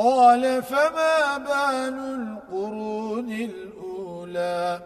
قال فما بال القرون الأولى